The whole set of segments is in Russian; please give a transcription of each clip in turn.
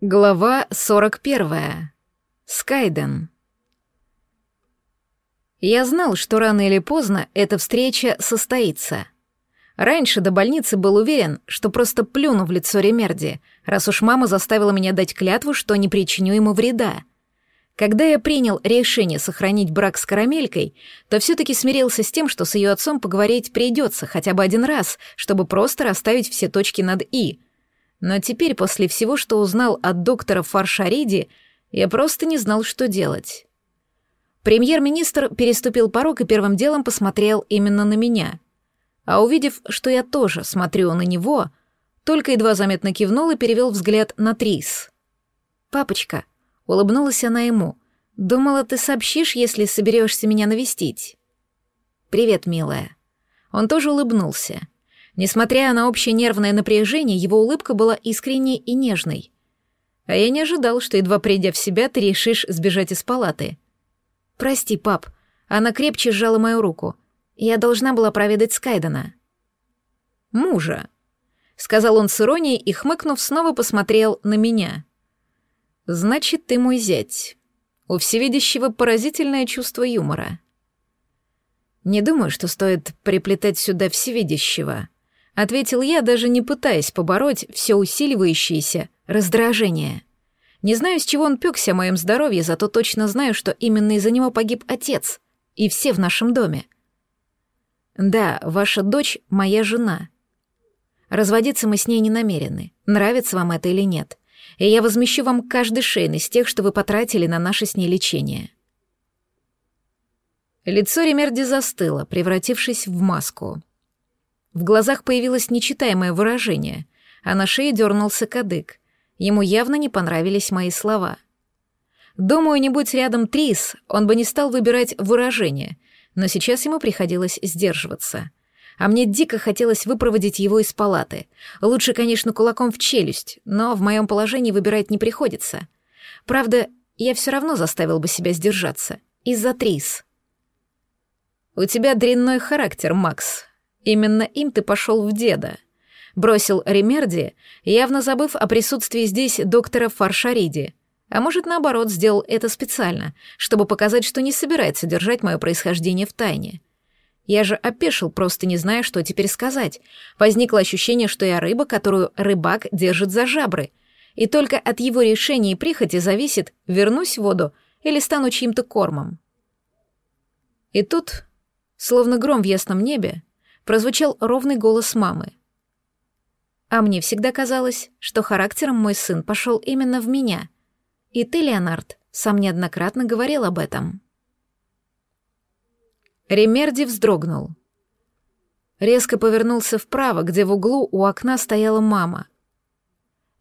Глава 41. Скайден. Я знал, что рано или поздно эта встреча состоится. Раньше до больницы был уверен, что просто плюну в лицо Ремерди, раз уж мама заставила меня дать клятву, что не причиню ему вреда. Когда я принял решение сохранить брак с Карамелькой, то все-таки смирился с тем, что с ее отцом поговорить придется хотя бы один раз, чтобы просто расставить все точки над «и». Но теперь, после всего, что узнал от доктора Фаршариди, я просто не знал, что делать. Премьер-министр переступил порог и первым делом посмотрел именно на меня. А увидев, что я тоже смотрю на него, только едва заметно кивнул и перевел взгляд на Трис. «Папочка», Улыбнулась она ему. «Думала, ты сообщишь, если соберешься меня навестить». «Привет, милая». Он тоже улыбнулся. Несмотря на общее нервное напряжение, его улыбка была искренней и нежной. А я не ожидал, что, едва придя в себя, ты решишь сбежать из палаты. «Прости, пап». Она крепче сжала мою руку. Я должна была проведать Скайдена. «Мужа», — сказал он с иронией и, хмыкнув, снова посмотрел на меня. Значит, ты мой зять. У всевидящего поразительное чувство юмора. Не думаю, что стоит приплетать сюда всевидящего, ответил я, даже не пытаясь побороть все усиливающееся раздражение. Не знаю, с чего он пёкся о моем здоровье, зато точно знаю, что именно из-за него погиб отец и все в нашем доме. Да, ваша дочь — моя жена. Разводиться мы с ней не намерены, нравится вам это или нет и я возмещу вам каждый шейн из тех, что вы потратили на наше с ней лечение». Лицо Ремерди застыло, превратившись в маску. В глазах появилось нечитаемое выражение, а на шее дернулся кадык. Ему явно не понравились мои слова. Думаю, не будь рядом Трис, он бы не стал выбирать выражение, но сейчас ему приходилось сдерживаться а мне дико хотелось выпроводить его из палаты. Лучше, конечно, кулаком в челюсть, но в моем положении выбирать не приходится. Правда, я все равно заставил бы себя сдержаться. Из-за Трис. «У тебя дрянной характер, Макс. Именно им ты пошел в деда», — бросил Ремерди, явно забыв о присутствии здесь доктора Фаршариди. А может, наоборот, сделал это специально, чтобы показать, что не собирается держать мое происхождение в тайне. Я же опешил, просто не зная, что теперь сказать. Возникло ощущение, что я рыба, которую рыбак держит за жабры. И только от его решения и прихоти зависит, вернусь в воду или стану чьим-то кормом. И тут, словно гром в ясном небе, прозвучал ровный голос мамы. А мне всегда казалось, что характером мой сын пошел именно в меня. И ты, Леонард, сам неоднократно говорил об этом. Ремерди вздрогнул. Резко повернулся вправо, где в углу у окна стояла мама.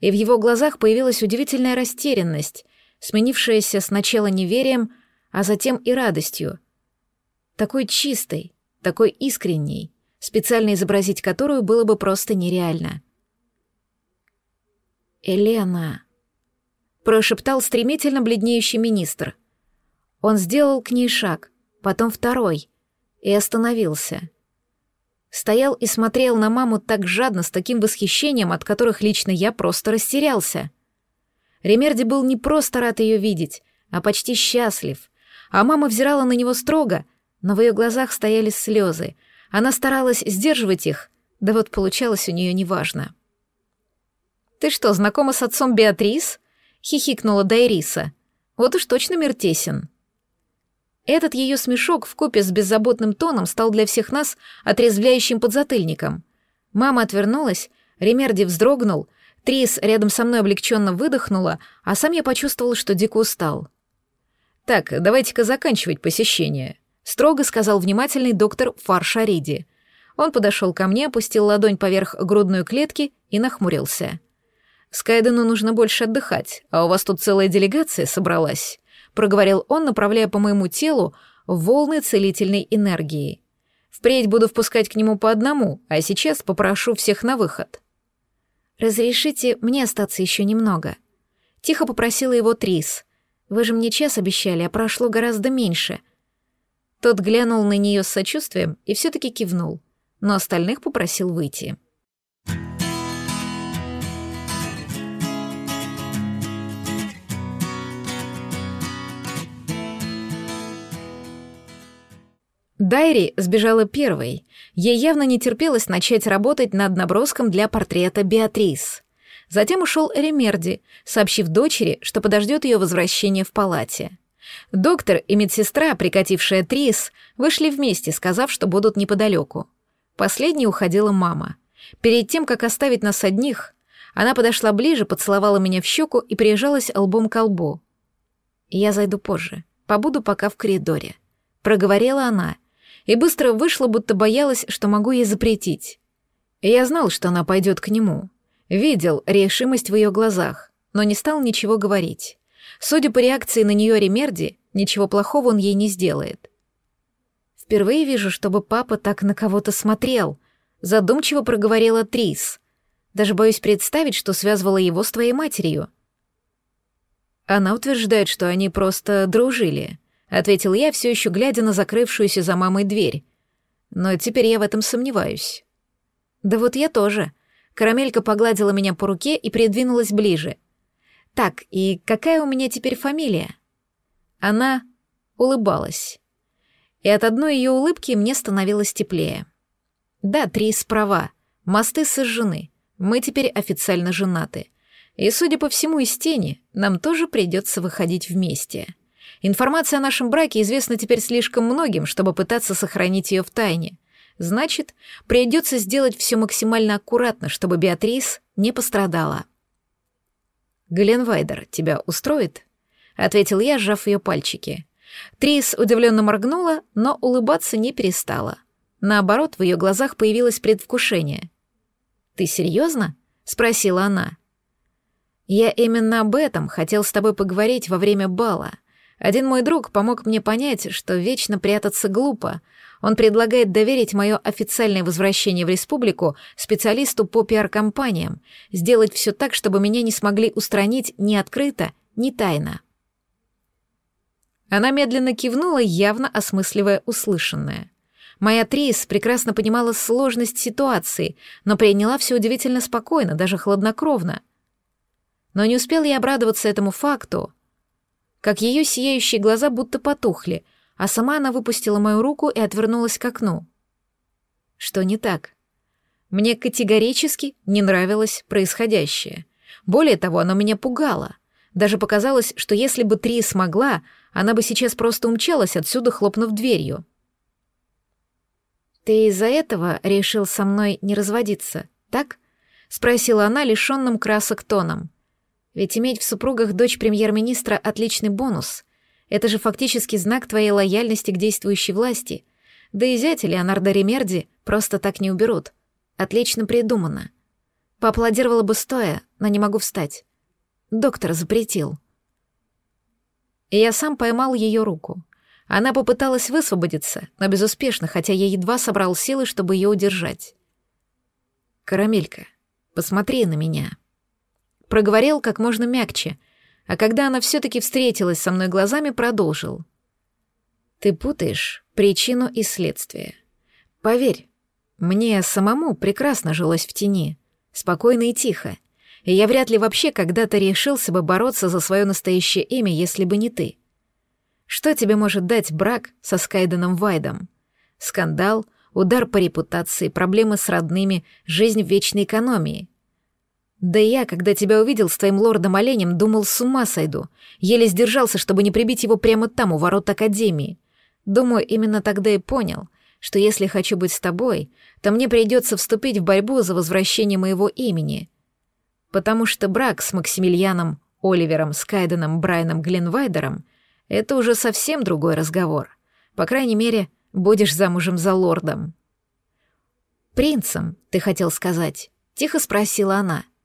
И в его глазах появилась удивительная растерянность, сменившаяся сначала неверием, а затем и радостью. Такой чистой, такой искренней, специально изобразить которую было бы просто нереально. «Елена», — прошептал стремительно бледнеющий министр. Он сделал к ней шаг, потом второй — и остановился. Стоял и смотрел на маму так жадно, с таким восхищением, от которых лично я просто растерялся. Ремерди был не просто рад ее видеть, а почти счастлив. А мама взирала на него строго, но в ее глазах стояли слезы. Она старалась сдерживать их, да вот получалось у нее неважно. «Ты что, знакома с отцом Беатрис?» — хихикнула Дайриса. «Вот уж точно мир тесен». Этот ее смешок в купе с беззаботным тоном стал для всех нас отрезвляющим подзатыльником. Мама отвернулась, Ремерди вздрогнул, Трис рядом со мной облегченно выдохнула, а сам я почувствовал, что дико устал. «Так, давайте-ка заканчивать посещение», — строго сказал внимательный доктор Фаршариди. Он подошел ко мне, опустил ладонь поверх грудной клетки и нахмурился. «Скайдену нужно больше отдыхать, а у вас тут целая делегация собралась проговорил он, направляя по моему телу волны целительной энергии. Впредь буду впускать к нему по одному, а сейчас попрошу всех на выход. Разрешите мне остаться еще немного. Тихо попросила его Трис. Вы же мне час обещали, а прошло гораздо меньше. Тот глянул на нее с сочувствием и все-таки кивнул, но остальных попросил выйти. Дайри сбежала первой. Ей явно не терпелось начать работать над наброском для портрета Беатрис. Затем ушел Эремерди, сообщив дочери, что подождет ее возвращение в палате. Доктор и медсестра, прикатившая Трис, вышли вместе, сказав, что будут неподалеку. Последней уходила мама. Перед тем, как оставить нас одних, она подошла ближе, поцеловала меня в щеку и прижалась лбом к лбу. «Я зайду позже. Побуду пока в коридоре», — проговорила она, и быстро вышла, будто боялась, что могу ей запретить. Я знал, что она пойдет к нему. Видел решимость в ее глазах, но не стал ничего говорить. Судя по реакции на нее Ремерди, ничего плохого он ей не сделает. «Впервые вижу, чтобы папа так на кого-то смотрел», — задумчиво проговорила Трис. «Даже боюсь представить, что связывало его с твоей матерью». Она утверждает, что они просто дружили, ответил я, все еще глядя на закрывшуюся за мамой дверь. Но теперь я в этом сомневаюсь. Да вот я тоже. Карамелька погладила меня по руке и придвинулась ближе. Так, и какая у меня теперь фамилия? Она улыбалась. И от одной ее улыбки мне становилось теплее. Да, Трис права. Мосты сожжены. Мы теперь официально женаты. И, судя по всему, из тени нам тоже придется выходить вместе. Информация о нашем браке известна теперь слишком многим, чтобы пытаться сохранить ее в тайне. Значит, придется сделать все максимально аккуратно, чтобы Беатрис не пострадала. «Глен Вайдер, тебя устроит?» — ответил я, сжав ее пальчики. Трис удивленно моргнула, но улыбаться не перестала. Наоборот, в ее глазах появилось предвкушение. «Ты серьезно?» — спросила она. «Я именно об этом хотел с тобой поговорить во время бала. Один мой друг помог мне понять, что вечно прятаться глупо. Он предлагает доверить мое официальное возвращение в республику специалисту по пиар-компаниям, сделать все так, чтобы меня не смогли устранить ни открыто, ни тайно». Она медленно кивнула, явно осмысливая услышанное. Моя Трис прекрасно понимала сложность ситуации, но приняла все удивительно спокойно, даже хладнокровно — но не успел я обрадоваться этому факту, как ее сияющие глаза будто потухли, а сама она выпустила мою руку и отвернулась к окну. Что не так? Мне категорически не нравилось происходящее. Более того, оно меня пугало. Даже показалось, что если бы Три смогла, она бы сейчас просто умчалась отсюда, хлопнув дверью. «Ты из-за этого решил со мной не разводиться, так?» — спросила она лишенным красок тоном. Ведь иметь в супругах дочь премьер-министра — отличный бонус. Это же фактически знак твоей лояльности к действующей власти. Да и зятя Леонардо Ремерди просто так не уберут. Отлично придумано. Поаплодировала бы стоя, но не могу встать. Доктор запретил. И я сам поймал ее руку. Она попыталась высвободиться, но безуспешно, хотя я едва собрал силы, чтобы ее удержать. «Карамелька, посмотри на меня», проговорил как можно мягче, а когда она все-таки встретилась со мной глазами, продолжил. «Ты путаешь причину и следствие. Поверь, мне самому прекрасно жилось в тени, спокойно и тихо, и я вряд ли вообще когда-то решился бы бороться за свое настоящее имя, если бы не ты. Что тебе может дать брак со Скайденом Вайдом? Скандал, удар по репутации, проблемы с родными, жизнь в вечной экономии — да я, когда тебя увидел с твоим лордом-оленем, думал, с ума сойду. Еле сдержался, чтобы не прибить его прямо там, у ворот Академии. Думаю, именно тогда и понял, что если хочу быть с тобой, то мне придется вступить в борьбу за возвращение моего имени. Потому что брак с Максимилианом, Оливером, Скайденом, Брайаном Гленвайдером — это уже совсем другой разговор. По крайней мере, будешь замужем за лордом. «Принцем, ты хотел сказать?» — тихо спросила она —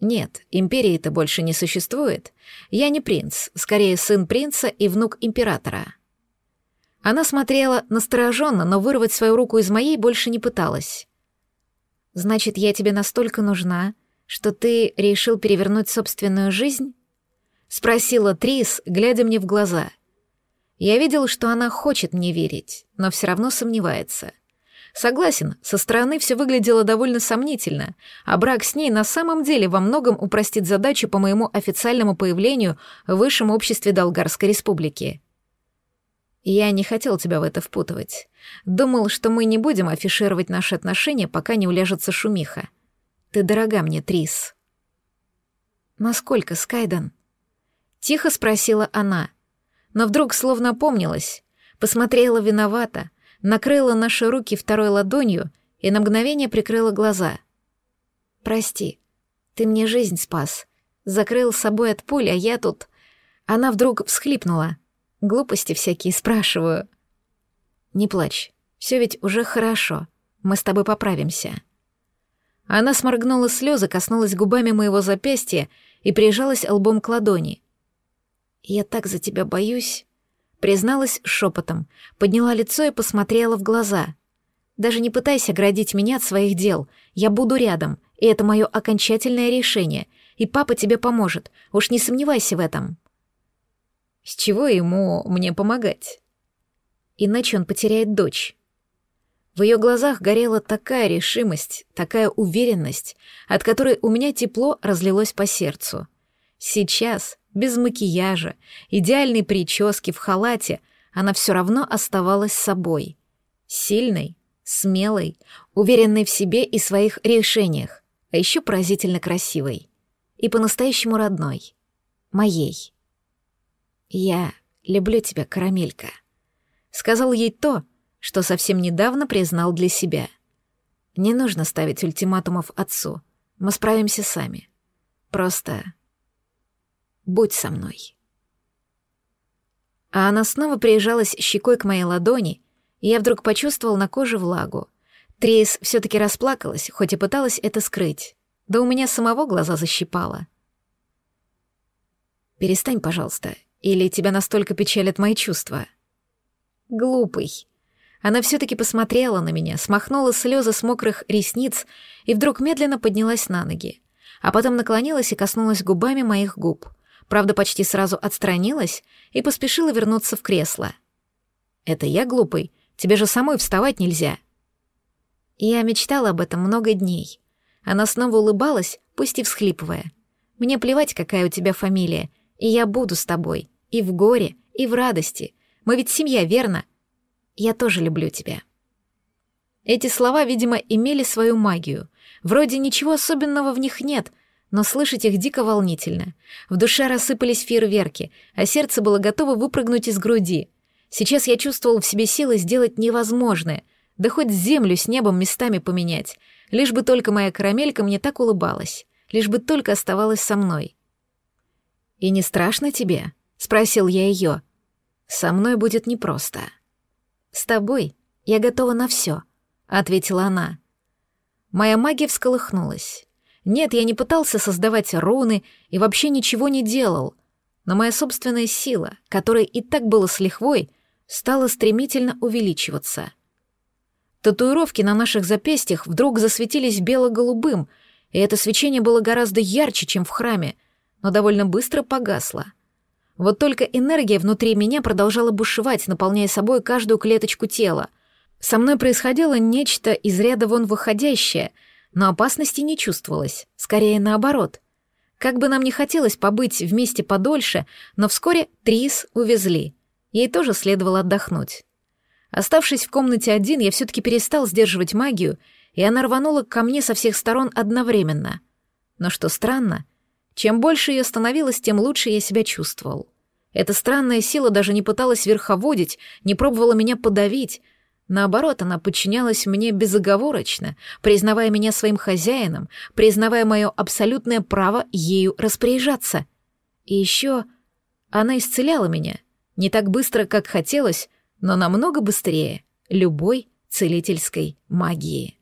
нет, империи-то больше не существует. Я не принц, скорее сын принца и внук императора. Она смотрела настороженно, но вырвать свою руку из моей больше не пыталась. Значит, я тебе настолько нужна, что ты решил перевернуть собственную жизнь? Спросила Трис, глядя мне в глаза. Я видел, что она хочет мне верить, но все равно сомневается — Согласен, со стороны все выглядело довольно сомнительно, а брак с ней на самом деле во многом упростит задачу по моему официальному появлению в высшем обществе Долгарской республики. Я не хотел тебя в это впутывать. Думал, что мы не будем афишировать наши отношения, пока не уляжется шумиха. Ты дорога мне, Трис. Насколько, Скайден? Тихо спросила она, но вдруг словно опомнилась, посмотрела виновато, накрыла наши руки второй ладонью и на мгновение прикрыла глаза. «Прости, ты мне жизнь спас. Закрыл с собой от пули, а я тут...» Она вдруг всхлипнула. Глупости всякие спрашиваю. «Не плачь, все ведь уже хорошо. Мы с тобой поправимся». Она сморгнула слезы, коснулась губами моего запястья и прижалась лбом к ладони. «Я так за тебя боюсь», — призналась шепотом, подняла лицо и посмотрела в глаза. «Даже не пытайся оградить меня от своих дел. Я буду рядом, и это мое окончательное решение, и папа тебе поможет, уж не сомневайся в этом». «С чего ему мне помогать?» «Иначе он потеряет дочь». В ее глазах горела такая решимость, такая уверенность, от которой у меня тепло разлилось по сердцу. Сейчас, без макияжа, идеальной прически, в халате, она все равно оставалась собой. Сильной, смелой, уверенной в себе и своих решениях, а еще поразительно красивой. И по-настоящему родной. Моей. «Я люблю тебя, карамелька», — сказал ей то, что совсем недавно признал для себя. Не нужно ставить ультиматумов отцу. Мы справимся сами. Просто будь со мной. А она снова прижалась щекой к моей ладони, и я вдруг почувствовал на коже влагу. Трейс все-таки расплакалась, хоть и пыталась это скрыть. Да у меня самого глаза защипало. «Перестань, пожалуйста, или тебя настолько печалят мои чувства?» «Глупый», она все-таки посмотрела на меня, смахнула слезы с мокрых ресниц и вдруг медленно поднялась на ноги, а потом наклонилась и коснулась губами моих губ. Правда, почти сразу отстранилась и поспешила вернуться в кресло. «Это я глупый? Тебе же самой вставать нельзя». Я мечтала об этом много дней. Она снова улыбалась, пусть и всхлипывая. «Мне плевать, какая у тебя фамилия, и я буду с тобой, и в горе, и в радости. Мы ведь семья, верно?» Я тоже люблю тебя». Эти слова, видимо, имели свою магию. Вроде ничего особенного в них нет, но слышать их дико волнительно. В душе рассыпались фейерверки, а сердце было готово выпрыгнуть из груди. Сейчас я чувствовал в себе силы сделать невозможное, да хоть землю с небом местами поменять, лишь бы только моя карамелька мне так улыбалась, лишь бы только оставалась со мной. «И не страшно тебе?» — спросил я ее. «Со мной будет непросто». «С тобой я готова на все», — ответила она. Моя магия всколыхнулась. Нет, я не пытался создавать руны и вообще ничего не делал, но моя собственная сила, которая и так была с лихвой, стала стремительно увеличиваться. Татуировки на наших запястьях вдруг засветились бело-голубым, и это свечение было гораздо ярче, чем в храме, но довольно быстро погасло. Вот только энергия внутри меня продолжала бушевать, наполняя собой каждую клеточку тела. Со мной происходило нечто из ряда вон выходящее, но опасности не чувствовалось, скорее наоборот. Как бы нам ни хотелось побыть вместе подольше, но вскоре Трис увезли. Ей тоже следовало отдохнуть. Оставшись в комнате один, я все-таки перестал сдерживать магию, и она рванула ко мне со всех сторон одновременно. Но что странно — чем больше ее становилось, тем лучше я себя чувствовал. Эта странная сила даже не пыталась верховодить, не пробовала меня подавить. Наоборот, она подчинялась мне безоговорочно, признавая меня своим хозяином, признавая мое абсолютное право ею распоряжаться. И еще она исцеляла меня. Не так быстро, как хотелось, но намного быстрее любой целительской магии.